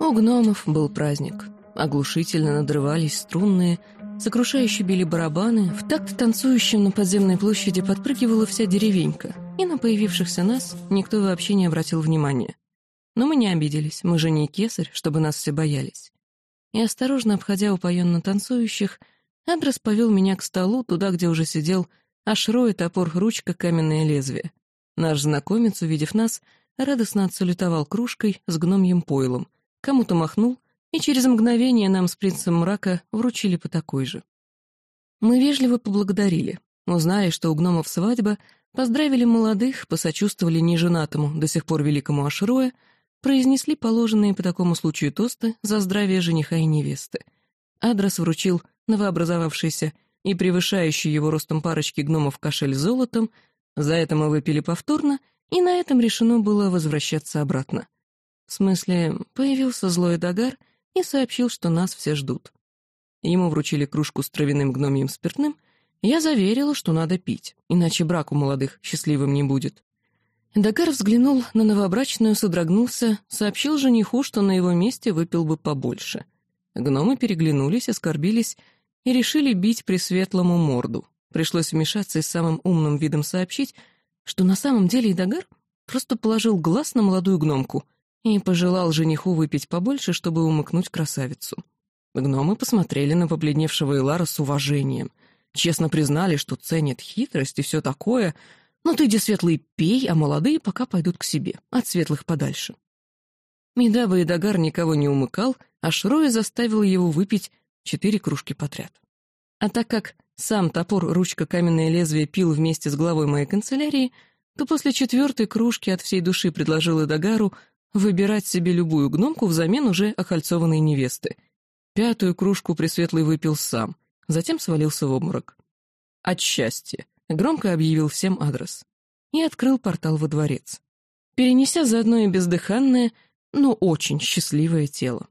У гномов был праздник. Оглушительно надрывались струнные, сокрушающе били барабаны, в такт танцующим на подземной площади подпрыгивала вся деревенька, и на появившихся нас никто вообще не обратил внимания. Но мы не обиделись, мы же не кесарь, чтобы нас все боялись. И осторожно обходя упоенно танцующих, Адрес повел меня к столу, туда, где уже сидел Ашро и топор, ручка, каменное лезвие. Наш знакомец, увидев нас, радостно отсалютовал кружкой с гномьим пойлом, кому-то махнул, и через мгновение нам с принцем мрака вручили по такой же. Мы вежливо поблагодарили, узнали, что у гномов свадьба, поздравили молодых, посочувствовали неженатому, до сих пор великому Ашроя, произнесли положенные по такому случаю тосты за здравие жениха и невесты. Адрес вручил новообразовавшийся и превышающий его ростом парочки гномов кошель золотом, за это мы выпили повторно, и на этом решено было возвращаться обратно. В смысле, появился злой Дагар и сообщил, что нас все ждут. Ему вручили кружку с травяным гномьим спиртным, я заверила, что надо пить, иначе брак у молодых счастливым не будет. Дагар взглянул на новобрачную, содрогнулся, сообщил жениху, что на его месте выпил бы побольше. Гномы переглянулись, оскорбились и решили бить Пресветлому морду. Пришлось вмешаться и самым умным видом сообщить, что на самом деле Идагар просто положил глаз на молодую гномку и пожелал жениху выпить побольше, чтобы умыкнуть красавицу. Гномы посмотрели на побледневшего Илара с уважением, честно признали, что ценят хитрость и все такое, но ты, иди, светлый, пей, а молодые пока пойдут к себе, от светлых подальше. Медаба Идагар никого не умыкал, а Шроя заставил его выпить четыре кружки подряд. А так как сам топор, ручка, каменное лезвие пил вместе с главой моей канцелярии, то после четвертой кружки от всей души предложил Эдагару выбирать себе любую гномку взамен уже окольцованной невесты. Пятую кружку Пресветлый выпил сам, затем свалился в обморок. От счастья громко объявил всем адрес и открыл портал во дворец, перенеся заодно и бездыханное, но очень счастливое тело.